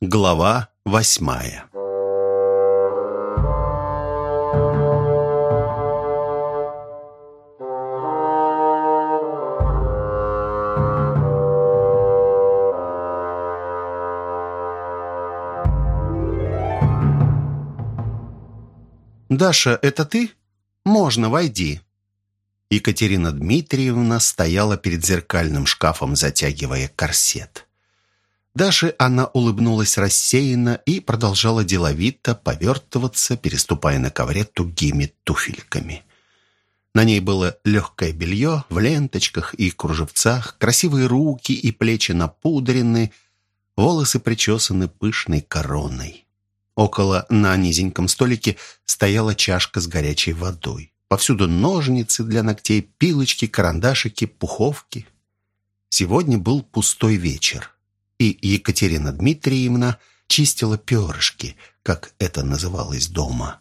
Глава восьмая «Даша, это ты? Можно, войди». Екатерина Дмитриевна стояла перед зеркальным шкафом, затягивая корсет. Даше она улыбнулась рассеянно и продолжала деловито повертываться, переступая на ковре тугими туфельками. На ней было легкое белье в ленточках и кружевцах, красивые руки и плечи напудрены, волосы причесаны пышной короной. Около на низеньком столике стояла чашка с горячей водой. Повсюду ножницы для ногтей, пилочки, карандашики, пуховки. Сегодня был пустой вечер и Екатерина Дмитриевна чистила перышки, как это называлось дома.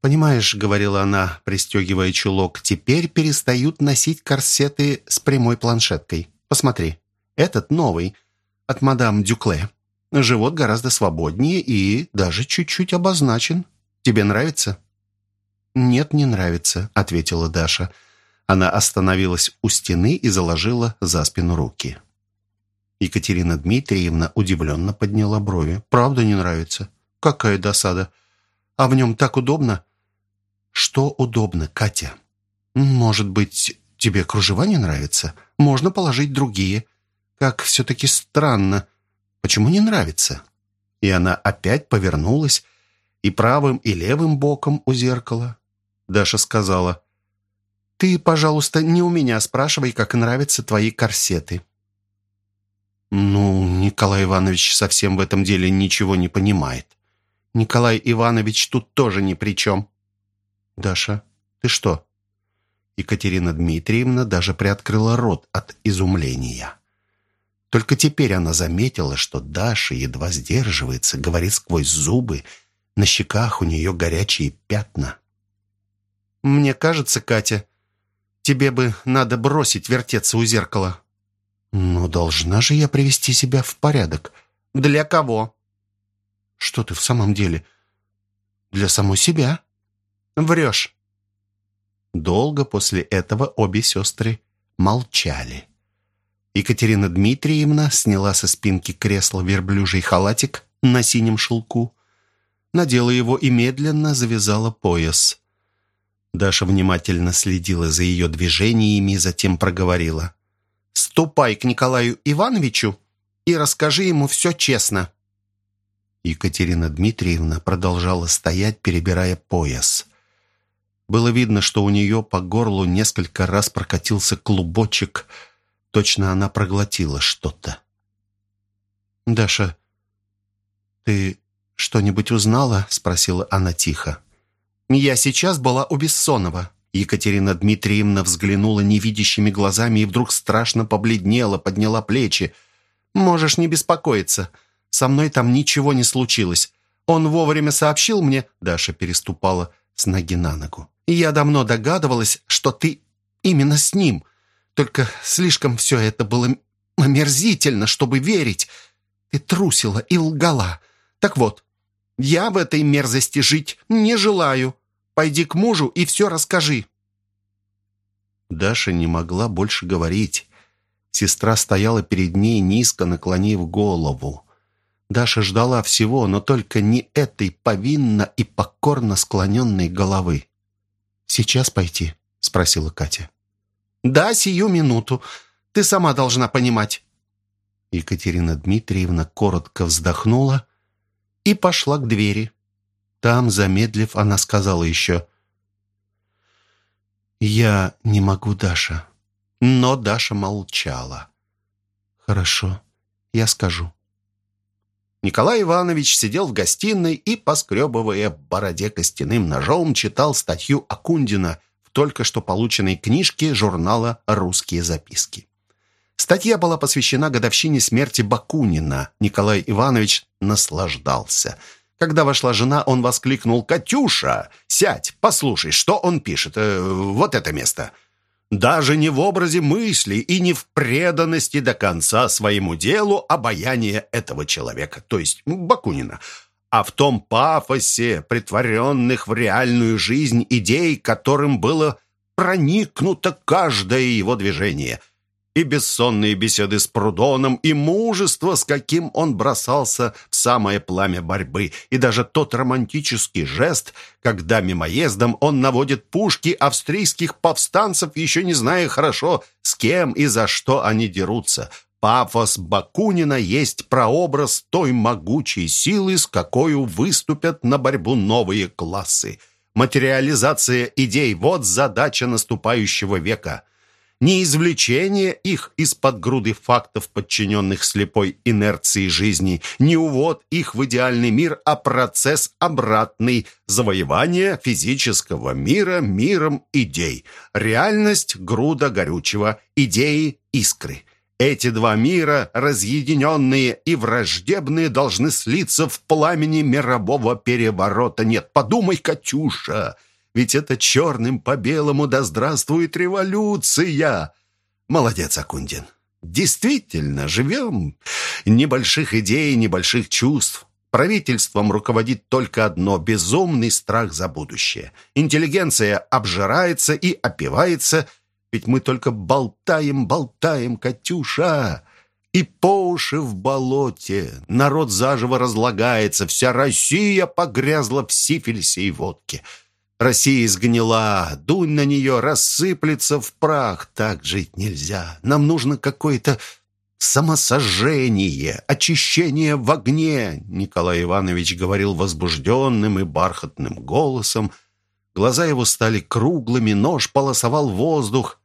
«Понимаешь», — говорила она, пристегивая чулок, «теперь перестают носить корсеты с прямой планшеткой. Посмотри, этот новый, от мадам Дюкле. Живот гораздо свободнее и даже чуть-чуть обозначен. Тебе нравится?» «Нет, не нравится», — ответила Даша. Она остановилась у стены и заложила за спину руки. Екатерина Дмитриевна удивленно подняла брови. «Правда не нравится? Какая досада! А в нем так удобно!» «Что удобно, Катя? Может быть, тебе кружева не нравятся? Можно положить другие. Как все-таки странно. Почему не нравится?» И она опять повернулась и правым, и левым боком у зеркала. Даша сказала, «Ты, пожалуйста, не у меня спрашивай, как нравятся твои корсеты. «Ну, Николай Иванович совсем в этом деле ничего не понимает. Николай Иванович тут тоже ни при чем». «Даша, ты что?» Екатерина Дмитриевна даже приоткрыла рот от изумления. Только теперь она заметила, что Даша едва сдерживается, говорит сквозь зубы, на щеках у нее горячие пятна. «Мне кажется, Катя, тебе бы надо бросить вертеться у зеркала. «Но должна же я привести себя в порядок». «Для кого?» «Что ты в самом деле?» «Для самой себя». «Врешь». Долго после этого обе сестры молчали. Екатерина Дмитриевна сняла со спинки кресла верблюжий халатик на синем шелку, надела его и медленно завязала пояс. Даша внимательно следила за ее движениями, затем проговорила. Ступай к Николаю Ивановичу и расскажи ему все честно». Екатерина Дмитриевна продолжала стоять, перебирая пояс. Было видно, что у нее по горлу несколько раз прокатился клубочек. Точно она проглотила что-то. «Даша, ты что-нибудь узнала?» — спросила она тихо. «Я сейчас была у Бессонова. Екатерина Дмитриевна взглянула невидящими глазами и вдруг страшно побледнела, подняла плечи. «Можешь не беспокоиться. Со мной там ничего не случилось. Он вовремя сообщил мне...» Даша переступала с ноги на ногу. «Я давно догадывалась, что ты именно с ним. Только слишком все это было омерзительно, чтобы верить. Ты трусила и лгала. Так вот, я в этой мерзости жить не желаю. Пойди к мужу и все расскажи». Даша не могла больше говорить. Сестра стояла перед ней, низко наклонив голову. Даша ждала всего, но только не этой повинно и покорно склоненной головы. «Сейчас пойти?» — спросила Катя. «Да, сию минуту. Ты сама должна понимать». Екатерина Дмитриевна коротко вздохнула и пошла к двери. Там, замедлив, она сказала еще «Я не могу, Даша». Но Даша молчала. «Хорошо, я скажу». Николай Иванович сидел в гостиной и, поскребывая бороде костяным ножом, читал статью Акундина в только что полученной книжке журнала «Русские записки». Статья была посвящена годовщине смерти Бакунина. Николай Иванович наслаждался – когда вошла жена, он воскликнул «Катюша, сядь, послушай, что он пишет. Э, вот это место». Даже не в образе мысли и не в преданности до конца своему делу обаяния этого человека, то есть Бакунина, а в том пафосе, притворенных в реальную жизнь идей, которым было проникнуто каждое его движение – и бессонные беседы с Прудоном, и мужество, с каким он бросался в самое пламя борьбы, и даже тот романтический жест, когда мимоездом он наводит пушки австрийских повстанцев, еще не зная хорошо, с кем и за что они дерутся. Пафос Бакунина есть прообраз той могучей силы, с какой выступят на борьбу новые классы. Материализация идей – вот задача наступающего века – не извлечение их из-под груды фактов, подчиненных слепой инерции жизни, не увод их в идеальный мир, а процесс обратный – завоевание физического мира миром идей. Реальность – груда горючего, идеи – искры. Эти два мира, разъединенные и враждебные, должны слиться в пламени мирового переворота. Нет, подумай, Катюша – ведь это черным по белому да здравствует революция. Молодец, Акундин. Действительно, живем. Небольших идей, небольших чувств. Правительством руководит только одно – безумный страх за будущее. Интеллигенция обжирается и опивается, ведь мы только болтаем, болтаем, Катюша. И по уши в болоте. Народ заживо разлагается, вся Россия погрязла в сифилисе и водке – Россия изгнила, дунь на нее, рассыплется в прах. Так жить нельзя. Нам нужно какое-то самосожжение, очищение в огне, Николай Иванович говорил возбужденным и бархатным голосом. Глаза его стали круглыми, нож полосовал воздух.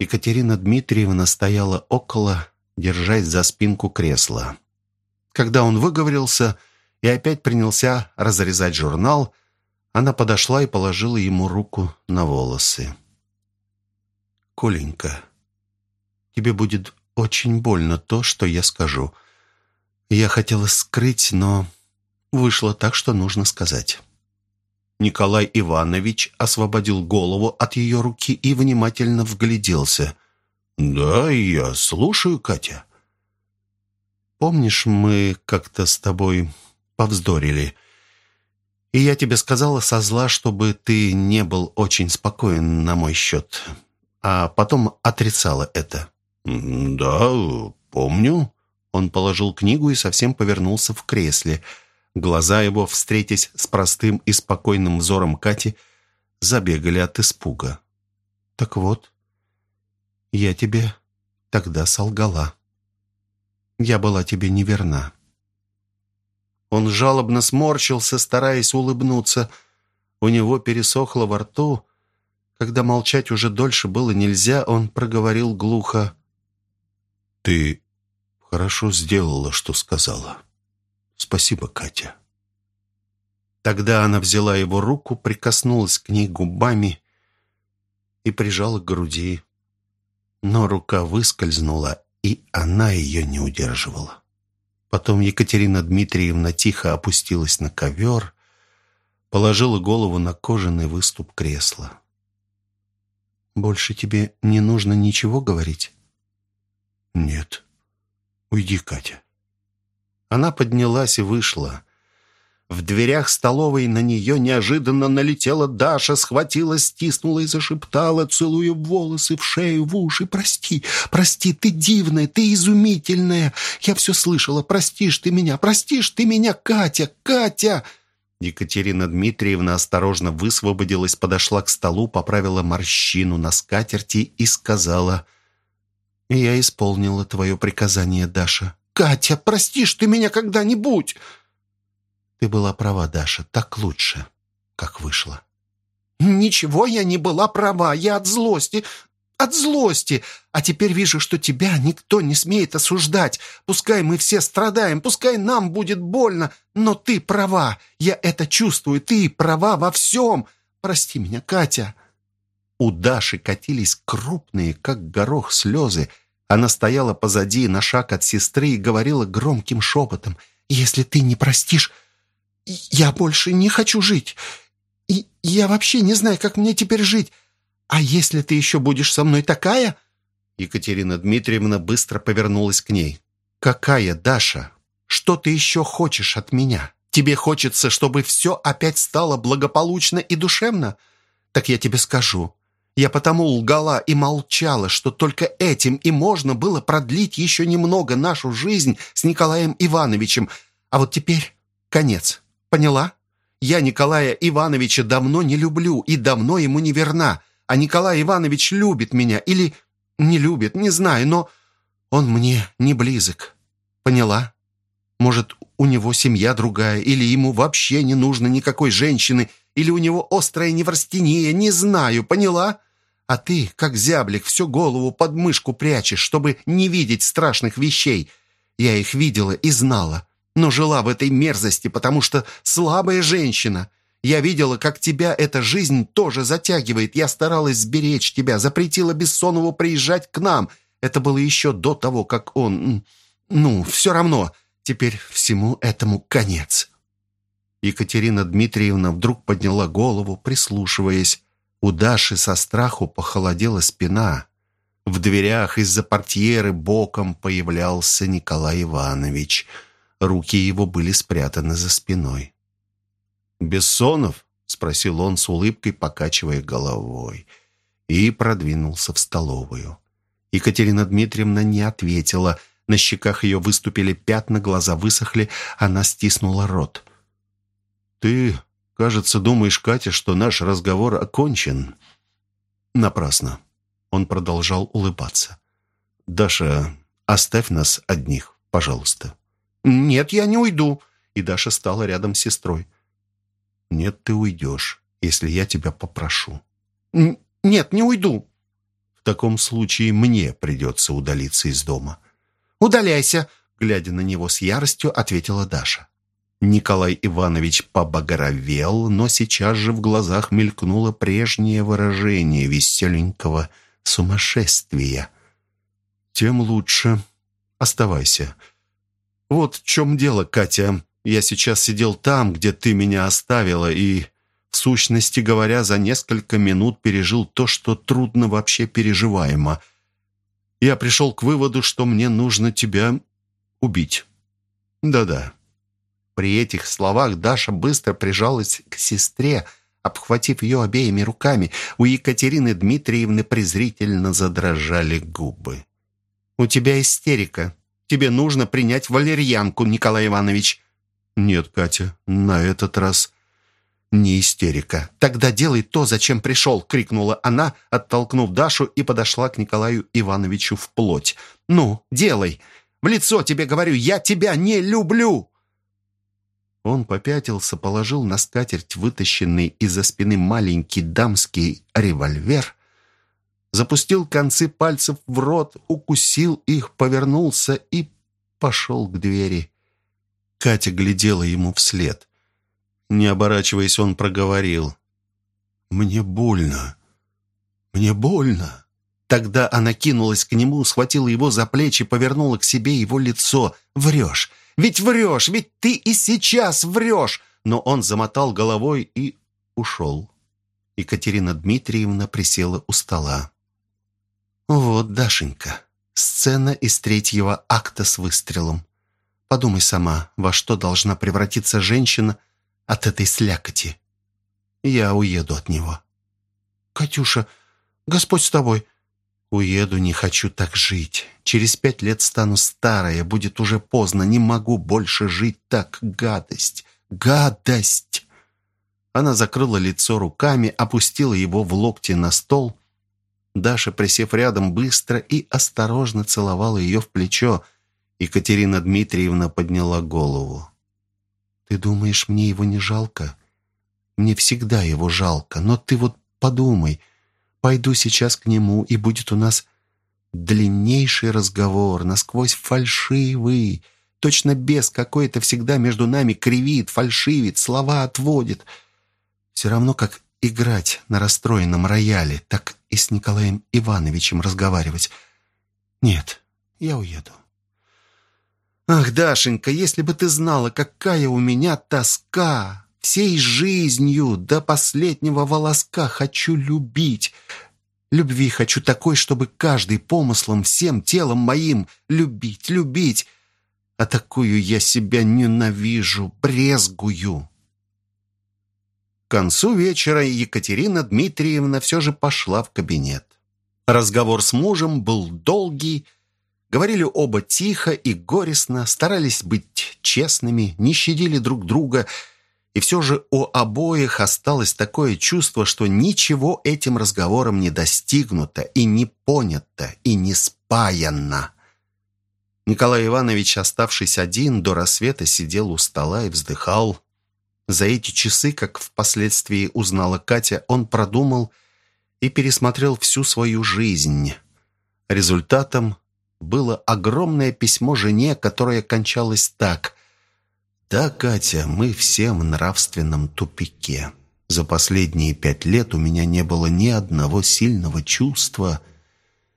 Екатерина Дмитриевна стояла около, держась за спинку кресла. Когда он выговорился и опять принялся разрезать журнал, она подошла и положила ему руку на волосы. «Коленька, тебе будет очень больно то, что я скажу. Я хотела скрыть, но вышло так, что нужно сказать». Николай Иванович освободил голову от ее руки и внимательно вгляделся. «Да, я слушаю, Катя». «Помнишь, мы как-то с тобой повздорили?» И я тебе сказала со зла, чтобы ты не был очень спокоен на мой счет. А потом отрицала это». «Да, помню». Он положил книгу и совсем повернулся в кресле. Глаза его, встретясь с простым и спокойным взором Кати, забегали от испуга. «Так вот, я тебе тогда солгала. Я была тебе неверна. Он жалобно сморщился, стараясь улыбнуться. У него пересохло во рту. Когда молчать уже дольше было нельзя, он проговорил глухо. «Ты хорошо сделала, что сказала. Спасибо, Катя». Тогда она взяла его руку, прикоснулась к ней губами и прижала к груди. Но рука выскользнула, и она ее не удерживала. Потом Екатерина Дмитриевна тихо опустилась на ковер, положила голову на кожаный выступ кресла. «Больше тебе не нужно ничего говорить?» «Нет. Уйди, Катя». Она поднялась и вышла. В дверях столовой на нее неожиданно налетела Даша, схватила, стиснула и зашептала, целуя волосы в шею, в уши. «Прости, прости, ты дивная, ты изумительная! Я все слышала, простишь ты меня, простишь ты меня, Катя, Катя!» Екатерина Дмитриевна осторожно высвободилась, подошла к столу, поправила морщину на скатерти и сказала, «Я исполнила твое приказание, Даша». «Катя, простишь ты меня когда-нибудь?» Ты была права, Даша, так лучше, как вышло. Ничего я не была права, я от злости, от злости. А теперь вижу, что тебя никто не смеет осуждать. Пускай мы все страдаем, пускай нам будет больно, но ты права. Я это чувствую, ты права во всем. Прости меня, Катя». У Даши катились крупные, как горох, слезы. Она стояла позади, на шаг от сестры, и говорила громким шепотом. «Если ты не простишь, я больше не хочу жить. И я вообще не знаю, как мне теперь жить. «А если ты еще будешь со мной такая?» Екатерина Дмитриевна быстро повернулась к ней. «Какая, Даша? Что ты еще хочешь от меня? Тебе хочется, чтобы все опять стало благополучно и душевно? Так я тебе скажу. Я потому лгала и молчала, что только этим и можно было продлить еще немного нашу жизнь с Николаем Ивановичем. А вот теперь конец. Поняла? Я Николая Ивановича давно не люблю и давно ему не верна. А Николай Иванович любит меня или не любит, не знаю, но он мне не близок. Поняла? Может, у него семья другая, или ему вообще не нужно никакой женщины, или у него острая неврастения, не знаю, поняла? А ты, как зяблик, всю голову под мышку прячешь, чтобы не видеть страшных вещей. Я их видела и знала, но жила в этой мерзости, потому что слабая женщина. Я видела, как тебя эта жизнь тоже затягивает. Я старалась сберечь тебя, запретила Бессонову приезжать к нам. Это было еще до того, как он... Ну, все равно. Теперь всему этому конец». Екатерина Дмитриевна вдруг подняла голову, прислушиваясь. У Даши со страху похолодела спина. В дверях из-за портьеры боком появлялся Николай Иванович. Руки его были спрятаны за спиной. «Бессонов?» — спросил он с улыбкой, покачивая головой, и продвинулся в столовую. Екатерина Дмитриевна не ответила. На щеках ее выступили пятна, глаза высохли, она стиснула рот. «Ты Кажется, думаешь, Катя, что наш разговор окончен. Напрасно. Он продолжал улыбаться. Даша, оставь нас одних, пожалуйста. Нет, я не уйду. И Даша стала рядом с сестрой. Нет, ты уйдешь, если я тебя попрошу. Нет, не уйду. В таком случае мне придется удалиться из дома. Удаляйся, глядя на него с яростью, ответила Даша. Николай Иванович побагровел, но сейчас же в глазах мелькнуло прежнее выражение веселенького сумасшествия. «Тем лучше. Оставайся. Вот в чем дело, Катя. Я сейчас сидел там, где ты меня оставила, и, в сущности говоря, за несколько минут пережил то, что трудно вообще переживаемо. Я пришел к выводу, что мне нужно тебя убить. Да-да, при этих словах Даша быстро прижалась к сестре, обхватив ее обеими руками. У Екатерины Дмитриевны презрительно задрожали губы. «У тебя истерика. Тебе нужно принять валерьянку, Николай Иванович». «Нет, Катя, на этот раз не истерика». «Тогда делай то, зачем пришел!» — крикнула она, оттолкнув Дашу и подошла к Николаю Ивановичу вплоть. «Ну, делай! В лицо тебе говорю, я тебя не люблю!» Он попятился, положил на скатерть вытащенный из-за спины маленький дамский револьвер, запустил концы пальцев в рот, укусил их, повернулся и пошел к двери. Катя глядела ему вслед. Не оборачиваясь, он проговорил. «Мне больно. Мне больно». Тогда она кинулась к нему, схватила его за плечи, повернула к себе его лицо. «Врешь! Ведь врешь, ведь ты и сейчас врешь!» Но он замотал головой и ушел. Екатерина Дмитриевна присела у стола. «Вот, Дашенька, сцена из третьего акта с выстрелом. Подумай сама, во что должна превратиться женщина от этой слякоти. Я уеду от него». «Катюша, Господь с тобой!» Уеду, не хочу так жить. Через пять лет стану старая, будет уже поздно. Не могу больше жить так. Гадость! Гадость!» Она закрыла лицо руками, опустила его в локти на стол. Даша, присев рядом, быстро и осторожно целовала ее в плечо. Екатерина Дмитриевна подняла голову. «Ты думаешь, мне его не жалко? Мне всегда его жалко, но ты вот подумай...» Пойду сейчас к нему, и будет у нас длиннейший разговор, насквозь фальшивый. Точно без какой-то всегда между нами кривит, фальшивит, слова отводит. Все равно, как играть на расстроенном рояле, так и с Николаем Ивановичем разговаривать. Нет, я уеду. Ах, Дашенька, если бы ты знала, какая у меня тоска! Всей жизнью до последнего волоска хочу любить. Любви хочу такой, чтобы каждый помыслом, всем телом моим любить, любить. А такую я себя ненавижу, брезгую». Концу вечера Екатерина Дмитриевна все же пошла в кабинет. Разговор с мужем был долгий, говорили оба тихо и горестно, старались быть честными, не щадили друг друга, и все же у обоих осталось такое чувство, что ничего этим разговором не достигнуто и не понято, и не спаяно. Николай Иванович, оставшись один, до рассвета сидел у стола и вздыхал. За эти часы, как впоследствии узнала Катя, он продумал и пересмотрел всю свою жизнь. Результатом было огромное письмо жене, которое кончалось так. «Да, Катя, мы все в нравственном тупике. За последние пять лет у меня не было ни одного сильного чувства,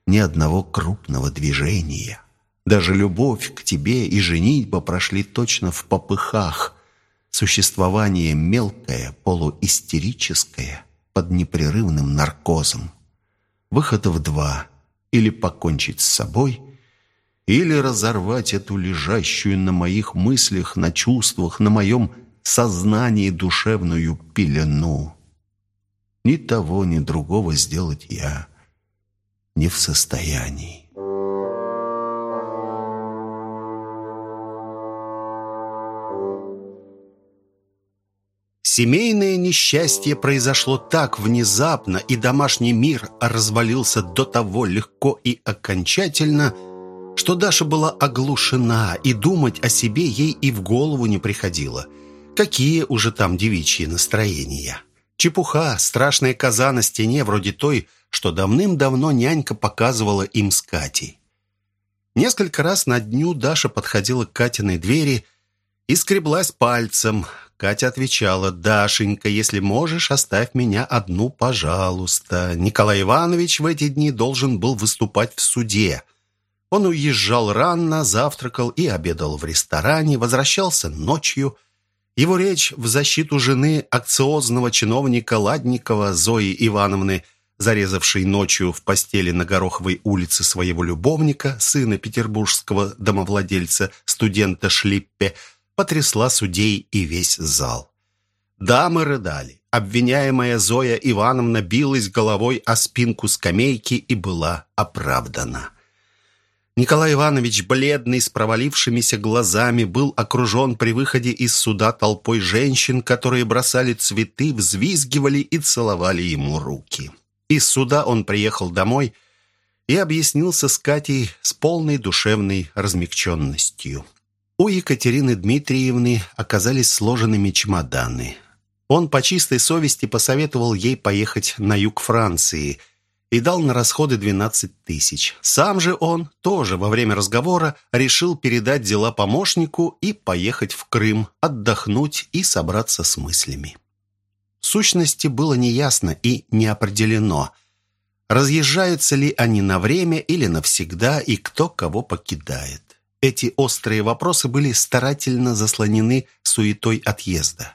ни одного крупного движения». Даже любовь к тебе и женитьба прошли точно в попыхах. Существование мелкое, полуистерическое, под непрерывным наркозом. Выходов два. Или покончить с собой, или разорвать эту лежащую на моих мыслях, на чувствах, на моем сознании душевную пелену. Ни того, ни другого сделать я не в состоянии. Семейное несчастье произошло так внезапно, и домашний мир развалился до того легко и окончательно, что Даша была оглушена, и думать о себе ей и в голову не приходило. Какие уже там девичьи настроения? Чепуха, страшная коза на стене, вроде той, что давным-давно нянька показывала им с Катей. Несколько раз на дню Даша подходила к Катиной двери и скреблась пальцем. Катя отвечала, «Дашенька, если можешь, оставь меня одну, пожалуйста». Николай Иванович в эти дни должен был выступать в суде. Он уезжал рано, завтракал и обедал в ресторане, возвращался ночью. Его речь в защиту жены акциозного чиновника Ладникова Зои Ивановны, зарезавшей ночью в постели на Гороховой улице своего любовника, сына петербургского домовладельца, студента Шлиппе, потрясла судей и весь зал. Дамы рыдали. Обвиняемая Зоя Ивановна билась головой о спинку скамейки и была оправдана. Николай Иванович, бледный, с провалившимися глазами, был окружен при выходе из суда толпой женщин, которые бросали цветы, взвизгивали и целовали ему руки. Из суда он приехал домой и объяснился с Катей с полной душевной размягченностью. У Екатерины Дмитриевны оказались сложенными чемоданы. Он по чистой совести посоветовал ей поехать на юг Франции и дал на расходы 12 тысяч. Сам же он тоже во время разговора решил передать дела помощнику и поехать в Крым, отдохнуть и собраться с мыслями. В сущности было неясно и не определено, разъезжаются ли они на время или навсегда и кто кого покидает. Эти острые вопросы были старательно заслонены суетой отъезда.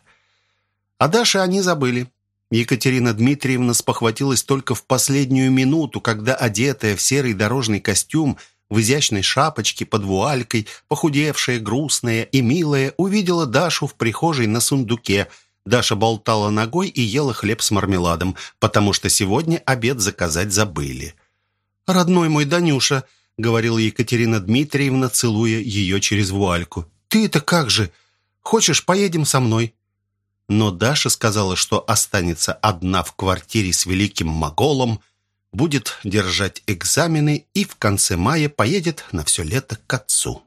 А Даше они забыли. Екатерина Дмитриевна спохватилась только в последнюю минуту, когда, одетая в серый дорожный костюм, в изящной шапочке под вуалькой, похудевшая, грустная и милая, увидела Дашу в прихожей на сундуке. Даша болтала ногой и ела хлеб с мармеладом, потому что сегодня обед заказать забыли. «Родной мой Данюша, — говорила Екатерина Дмитриевна, целуя ее через вуальку. «Ты это как же? Хочешь, поедем со мной?» Но Даша сказала, что останется одна в квартире с великим моголом, будет держать экзамены и в конце мая поедет на все лето к отцу.